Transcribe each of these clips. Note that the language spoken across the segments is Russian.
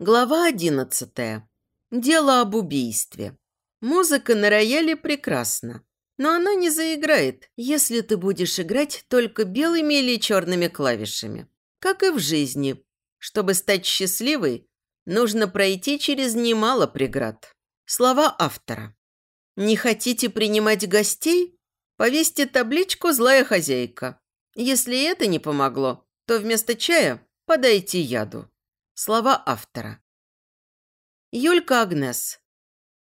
Глава одиннадцатая. Дело об убийстве. Музыка на рояле прекрасна, но она не заиграет, если ты будешь играть только белыми или черными клавишами. Как и в жизни. Чтобы стать счастливой, нужно пройти через немало преград. Слова автора. Не хотите принимать гостей? Повесьте табличку «Злая хозяйка». Если это не помогло, то вместо чая подайте яду. Слова автора. Юлька Агнес.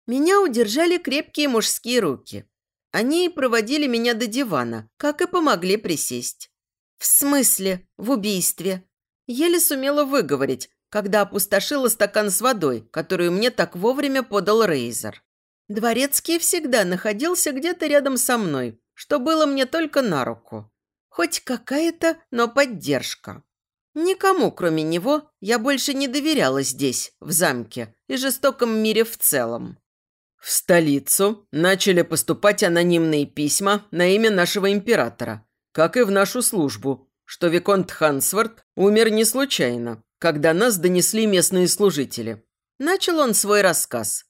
Меня удержали крепкие мужские руки. Они проводили меня до дивана, как и помогли присесть. В смысле? В убийстве? Еле сумела выговорить, когда опустошила стакан с водой, которую мне так вовремя подал Рейзер. Дворецкий всегда находился где-то рядом со мной, что было мне только на руку. Хоть какая-то, но поддержка. Никому, кроме него, я больше не доверяла здесь, в замке и жестоком мире в целом. В столицу начали поступать анонимные письма на имя нашего императора, как и в нашу службу, что Виконт Хансворт умер не случайно, когда нас донесли местные служители. Начал он свой рассказ.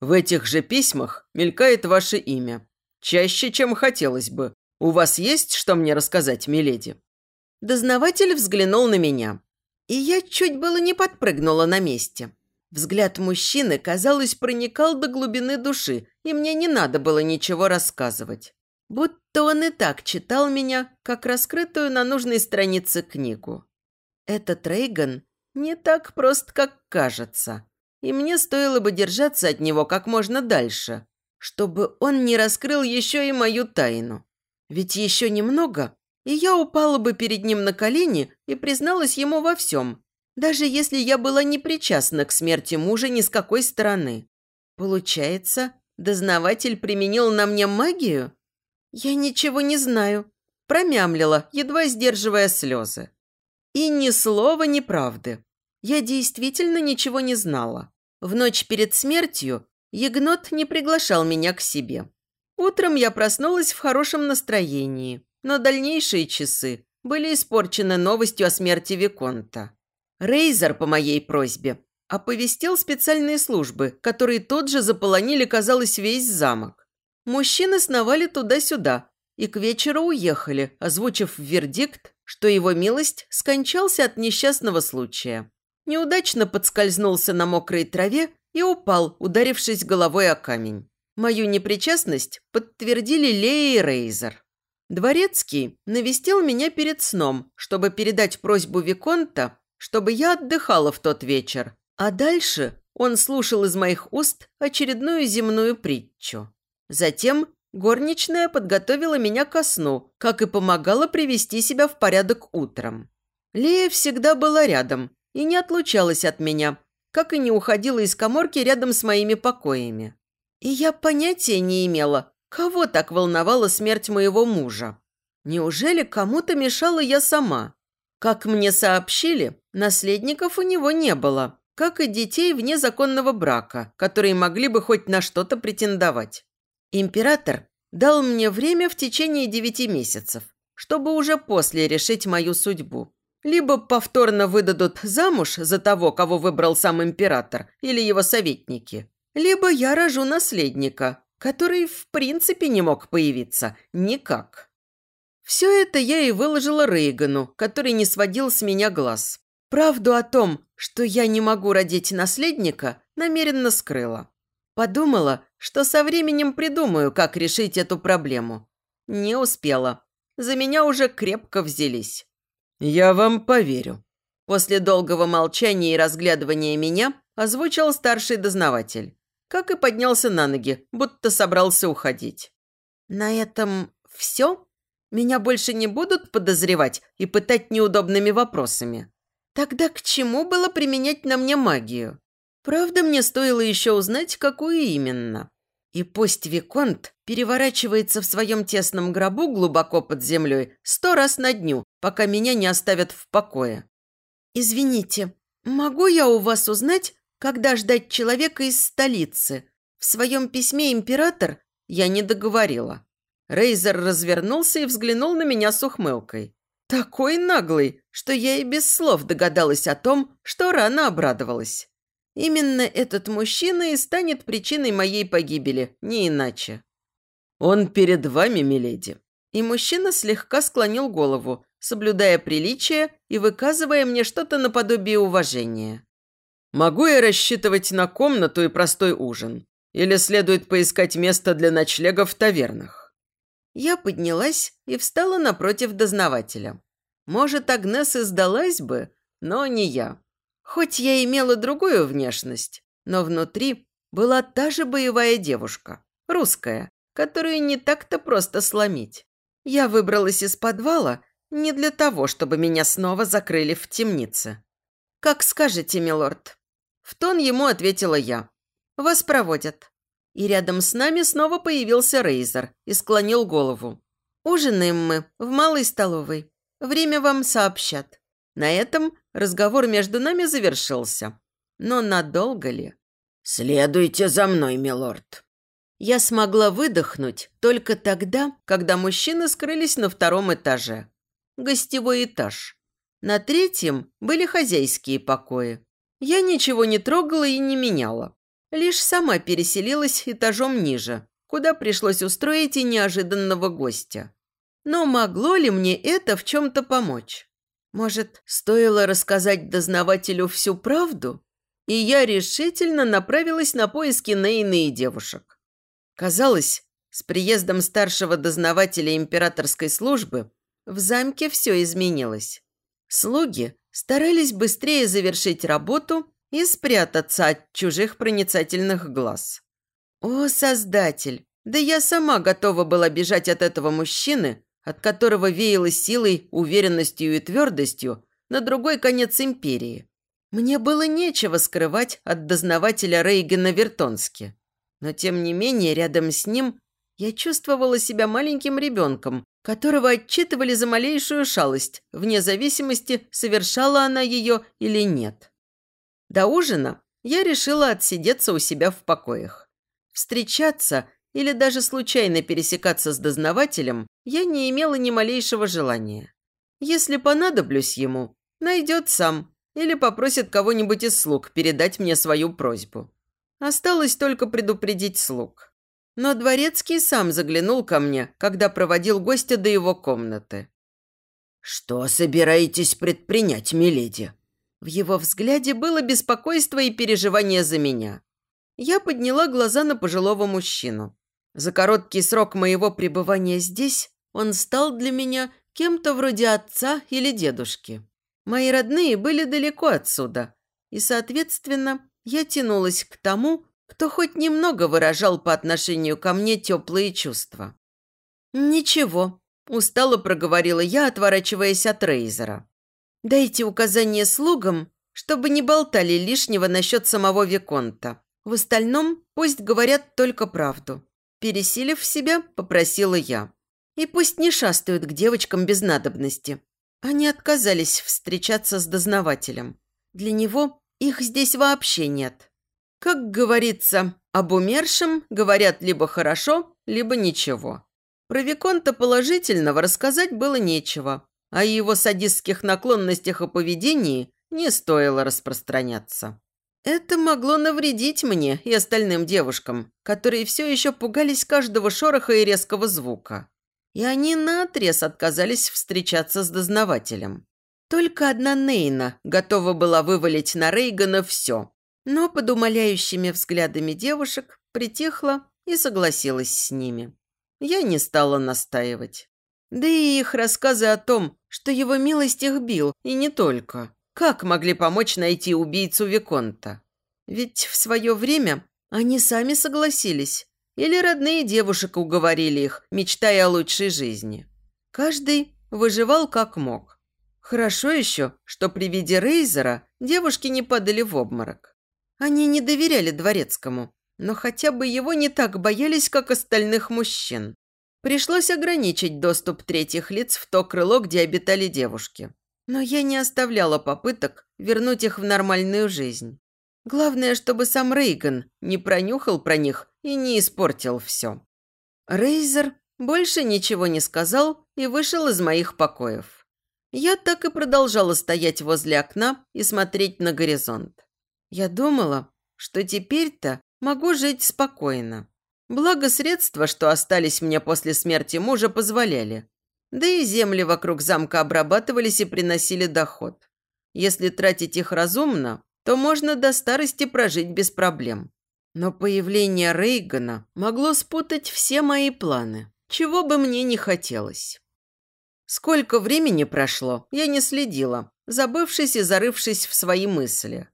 В этих же письмах мелькает ваше имя. Чаще, чем хотелось бы. У вас есть что мне рассказать, миледи? Дознаватель взглянул на меня. И я чуть было не подпрыгнула на месте. Взгляд мужчины, казалось, проникал до глубины души, и мне не надо было ничего рассказывать. Будто он и так читал меня, как раскрытую на нужной странице книгу. Этот Рейган не так прост, как кажется. И мне стоило бы держаться от него как можно дальше, чтобы он не раскрыл еще и мою тайну. Ведь еще немного, и я упала бы перед ним на колени и призналась ему во всем, даже если я была не причастна к смерти мужа ни с какой стороны. Получается, дознаватель применил на мне магию? Я ничего не знаю. Промямлила, едва сдерживая слезы. И ни слова неправды. Я действительно ничего не знала. В ночь перед смертью Ягнот не приглашал меня к себе. Утром я проснулась в хорошем настроении но дальнейшие часы были испорчены новостью о смерти Виконта. Рейзер, по моей просьбе, оповестил специальные службы, которые тут же заполонили, казалось, весь замок. Мужчины сновали туда-сюда и к вечеру уехали, озвучив вердикт, что его милость скончался от несчастного случая. Неудачно подскользнулся на мокрой траве и упал, ударившись головой о камень. Мою непричастность подтвердили Лея и Рейзер. Дворецкий навестил меня перед сном, чтобы передать просьбу Виконта, чтобы я отдыхала в тот вечер. А дальше он слушал из моих уст очередную земную притчу. Затем горничная подготовила меня ко сну, как и помогала привести себя в порядок утром. Лея всегда была рядом и не отлучалась от меня, как и не уходила из коморки рядом с моими покоями. И я понятия не имела, Кого так волновала смерть моего мужа? Неужели кому-то мешала я сама? Как мне сообщили, наследников у него не было, как и детей вне законного брака, которые могли бы хоть на что-то претендовать. Император дал мне время в течение девяти месяцев, чтобы уже после решить мою судьбу. Либо повторно выдадут замуж за того, кого выбрал сам император или его советники, либо я рожу наследника, который в принципе не мог появиться никак. Все это я и выложила Рейгану, который не сводил с меня глаз. Правду о том, что я не могу родить наследника, намеренно скрыла. Подумала, что со временем придумаю, как решить эту проблему. Не успела. За меня уже крепко взялись. «Я вам поверю». После долгого молчания и разглядывания меня озвучил старший дознаватель как и поднялся на ноги, будто собрался уходить. «На этом все? Меня больше не будут подозревать и пытать неудобными вопросами? Тогда к чему было применять на мне магию? Правда, мне стоило еще узнать, какую именно. И пусть Виконт переворачивается в своем тесном гробу глубоко под землей сто раз на дню, пока меня не оставят в покое. «Извините, могу я у вас узнать, когда ждать человека из столицы? В своем письме император я не договорила. Рейзер развернулся и взглянул на меня с ухмылкой. Такой наглый, что я и без слов догадалась о том, что рано обрадовалась. Именно этот мужчина и станет причиной моей погибели, не иначе. Он перед вами, миледи. И мужчина слегка склонил голову, соблюдая приличие и выказывая мне что-то наподобие уважения. Могу я рассчитывать на комнату и простой ужин? Или следует поискать место для ночлега в тавернах? Я поднялась и встала напротив дознавателя. Может, Агнес и сдалась бы, но не я. Хоть я имела другую внешность, но внутри была та же боевая девушка, русская, которую не так-то просто сломить. Я выбралась из подвала не для того, чтобы меня снова закрыли в темнице. «Как скажете, милорд». В тон ему ответила я. «Вас проводят». И рядом с нами снова появился Рейзер и склонил голову. «Ужинаем мы в малой столовой. Время вам сообщат». На этом разговор между нами завершился. Но надолго ли? «Следуйте за мной, милорд». Я смогла выдохнуть только тогда, когда мужчины скрылись на втором этаже. Гостевой этаж. На третьем были хозяйские покои. Я ничего не трогала и не меняла. Лишь сама переселилась этажом ниже, куда пришлось устроить и неожиданного гостя. Но могло ли мне это в чем-то помочь? Может, стоило рассказать дознавателю всю правду? И я решительно направилась на поиски Нейны и девушек. Казалось, с приездом старшего дознавателя императорской службы в замке все изменилось. Слуги старались быстрее завершить работу и спрятаться от чужих проницательных глаз. О, Создатель! Да я сама готова была бежать от этого мужчины, от которого веяло силой, уверенностью и твердостью, на другой конец империи. Мне было нечего скрывать от дознавателя Рейгена Вертонски. Но, тем не менее, рядом с ним я чувствовала себя маленьким ребенком, которого отчитывали за малейшую шалость, вне зависимости, совершала она ее или нет. До ужина я решила отсидеться у себя в покоях. Встречаться или даже случайно пересекаться с дознавателем я не имела ни малейшего желания. Если понадоблюсь ему, найдет сам или попросит кого-нибудь из слуг передать мне свою просьбу. Осталось только предупредить слуг. Но дворецкий сам заглянул ко мне, когда проводил гостя до его комнаты. «Что собираетесь предпринять, миледи?» В его взгляде было беспокойство и переживание за меня. Я подняла глаза на пожилого мужчину. За короткий срок моего пребывания здесь он стал для меня кем-то вроде отца или дедушки. Мои родные были далеко отсюда, и, соответственно, я тянулась к тому, кто хоть немного выражал по отношению ко мне теплые чувства. «Ничего», – устало проговорила я, отворачиваясь от Рейзера. «Дайте указание слугам, чтобы не болтали лишнего насчет самого Виконта. В остальном пусть говорят только правду. Пересилив себя, попросила я. И пусть не шастают к девочкам без надобности. Они отказались встречаться с дознавателем. Для него их здесь вообще нет. Как говорится, об умершем говорят либо хорошо, либо ничего. Про Виконта положительного рассказать было нечего, а о его садистских наклонностях и поведении не стоило распространяться. Это могло навредить мне и остальным девушкам, которые все еще пугались каждого шороха и резкого звука. И они наотрез отказались встречаться с дознавателем. Только одна Нейна готова была вывалить на Рейгана все, но под умоляющими взглядами девушек притихла и согласилась с ними. Я не стала настаивать. Да и их рассказы о том, что его милость их бил, и не только. Как могли помочь найти убийцу Виконта? Ведь в свое время они сами согласились. Или родные девушек уговорили их, мечтая о лучшей жизни. Каждый выживал как мог. Хорошо еще, что при виде Рейзера девушки не падали в обморок. Они не доверяли дворецкому, но хотя бы его не так боялись, как остальных мужчин. Пришлось ограничить доступ третьих лиц в то крыло, где обитали девушки. Но я не оставляла попыток вернуть их в нормальную жизнь. Главное, чтобы сам Рейган не пронюхал про них и не испортил все. Рейзер больше ничего не сказал и вышел из моих покоев. Я так и продолжала стоять возле окна и смотреть на горизонт. Я думала, что теперь-то могу жить спокойно. Благо средства, что остались мне после смерти мужа, позволяли. Да и земли вокруг замка обрабатывались и приносили доход. Если тратить их разумно, то можно до старости прожить без проблем. Но появление Рейгана могло спутать все мои планы, чего бы мне не хотелось. Сколько времени прошло, я не следила, забывшись и зарывшись в свои мысли.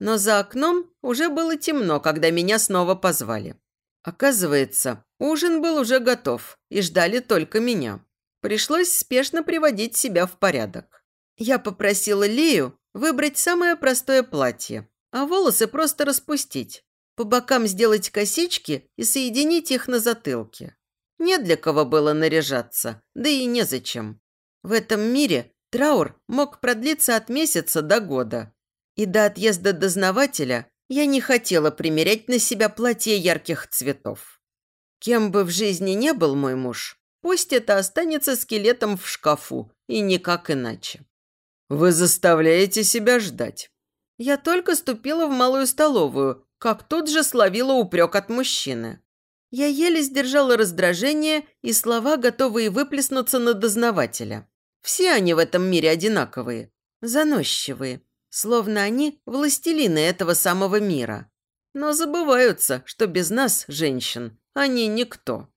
Но за окном уже было темно, когда меня снова позвали. Оказывается, ужин был уже готов, и ждали только меня. Пришлось спешно приводить себя в порядок. Я попросила Лею выбрать самое простое платье, а волосы просто распустить, по бокам сделать косички и соединить их на затылке. Не для кого было наряжаться, да и незачем. В этом мире траур мог продлиться от месяца до года. И до отъезда дознавателя я не хотела примерять на себя платье ярких цветов. Кем бы в жизни не был мой муж, пусть это останется скелетом в шкафу, и никак иначе. «Вы заставляете себя ждать». Я только ступила в малую столовую, как тут же словила упрек от мужчины. Я еле сдержала раздражение и слова, готовые выплеснуться на дознавателя. Все они в этом мире одинаковые, заносчивые, словно они властелины этого самого мира. Но забываются, что без нас, женщин, они никто.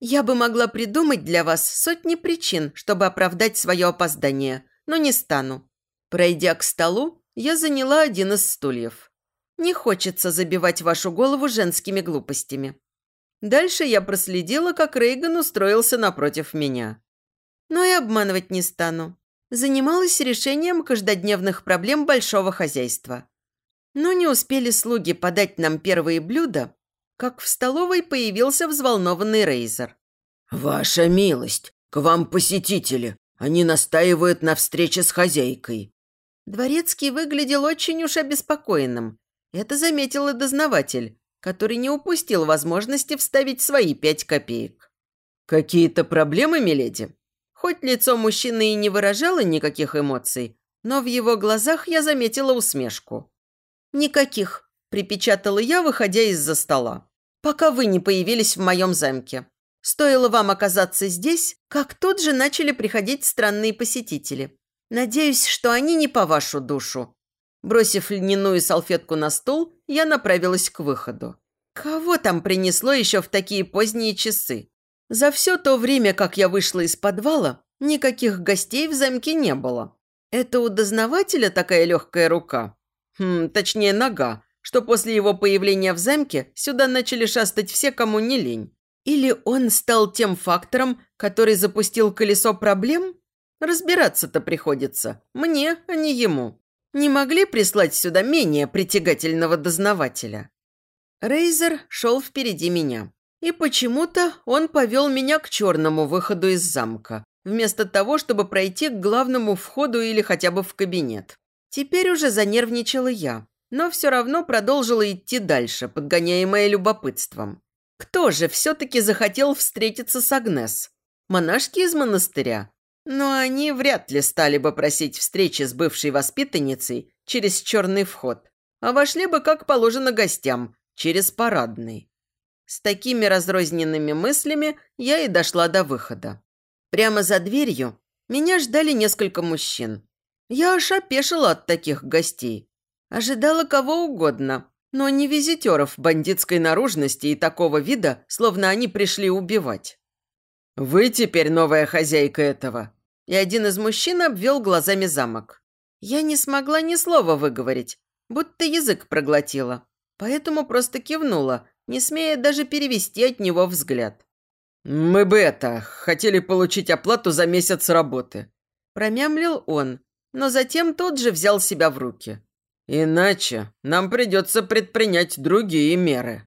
Я бы могла придумать для вас сотни причин, чтобы оправдать свое опоздание, но не стану. Пройдя к столу, я заняла один из стульев. Не хочется забивать вашу голову женскими глупостями. Дальше я проследила, как Рейган устроился напротив меня. Но и обманывать не стану. Занималась решением каждодневных проблем большого хозяйства. Но не успели слуги подать нам первые блюда, как в столовой появился взволнованный Рейзер. «Ваша милость, к вам посетители. Они настаивают на встрече с хозяйкой». Дворецкий выглядел очень уж обеспокоенным. Это заметил и дознаватель, который не упустил возможности вставить свои пять копеек. «Какие-то проблемы, миледи?» Хоть лицо мужчины и не выражало никаких эмоций, но в его глазах я заметила усмешку. «Никаких», – припечатала я, выходя из-за стола. «Пока вы не появились в моем замке. Стоило вам оказаться здесь, как тут же начали приходить странные посетители. Надеюсь, что они не по вашу душу. Бросив льняную салфетку на стол, я направилась к выходу. Кого там принесло еще в такие поздние часы? За все то время, как я вышла из подвала, никаких гостей в замке не было. Это у дознавателя такая легкая рука? Хм, точнее, нога, что после его появления в замке сюда начали шастать все, кому не лень. Или он стал тем фактором, который запустил колесо проблем? Разбираться-то приходится. Мне, а не ему. Не могли прислать сюда менее притягательного дознавателя? Рейзер шел впереди меня. И почему-то он повел меня к черному выходу из замка, вместо того, чтобы пройти к главному входу или хотя бы в кабинет. Теперь уже занервничала я, но все равно продолжила идти дальше, подгоняемая любопытством. Кто же все-таки захотел встретиться с Агнес? Монашки из монастыря? Но они вряд ли стали бы просить встречи с бывшей воспитанницей через черный вход, а вошли бы, как положено гостям, через парадный. С такими разрозненными мыслями я и дошла до выхода. Прямо за дверью меня ждали несколько мужчин. Я аж опешила от таких гостей. Ожидала кого угодно, но не визитеров бандитской наружности и такого вида, словно они пришли убивать. «Вы теперь новая хозяйка этого». И один из мужчин обвел глазами замок. Я не смогла ни слова выговорить, будто язык проглотила. Поэтому просто кивнула, не смея даже перевести от него взгляд. «Мы бы это, хотели получить оплату за месяц работы», промямлил он, но затем тот же взял себя в руки. «Иначе нам придется предпринять другие меры».